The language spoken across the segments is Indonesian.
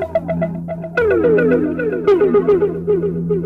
Thank you.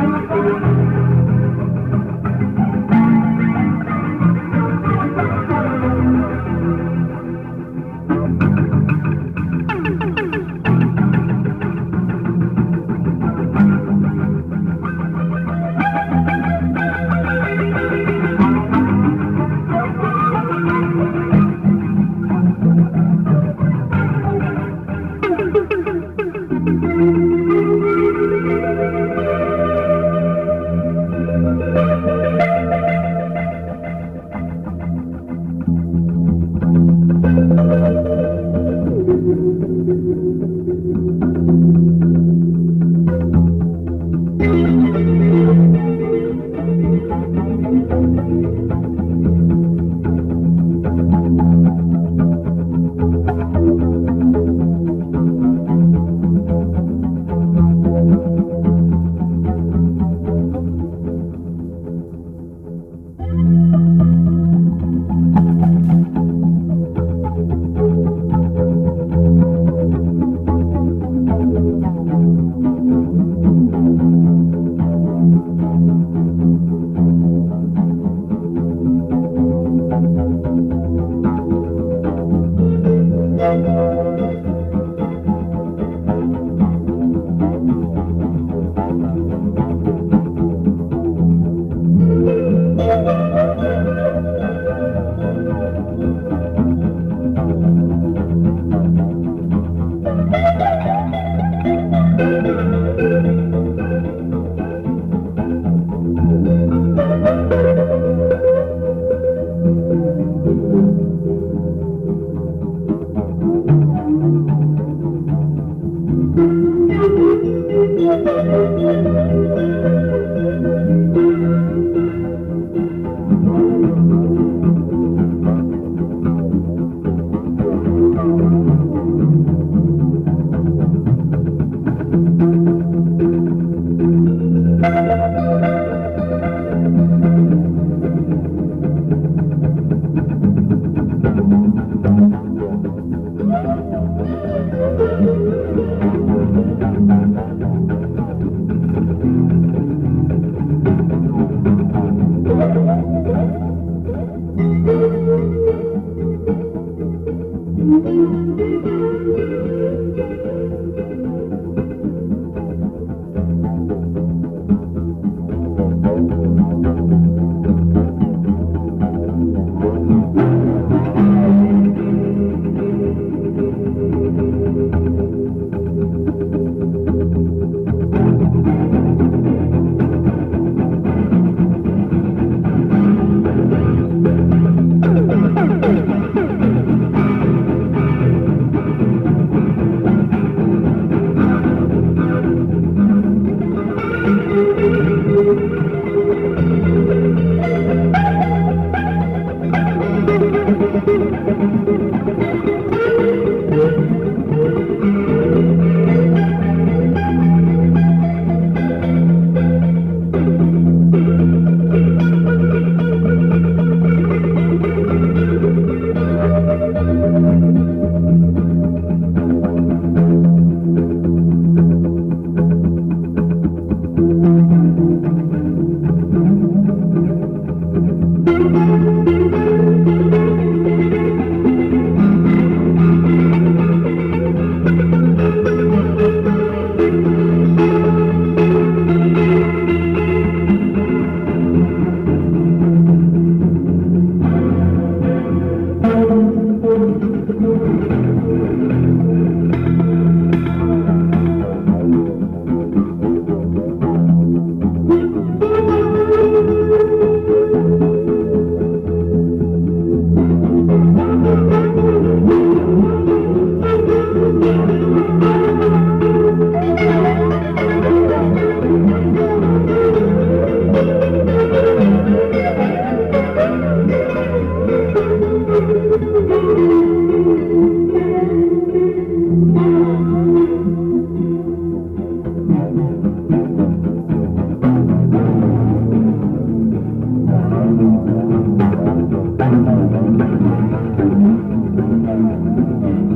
I'm Thank you. Thank you.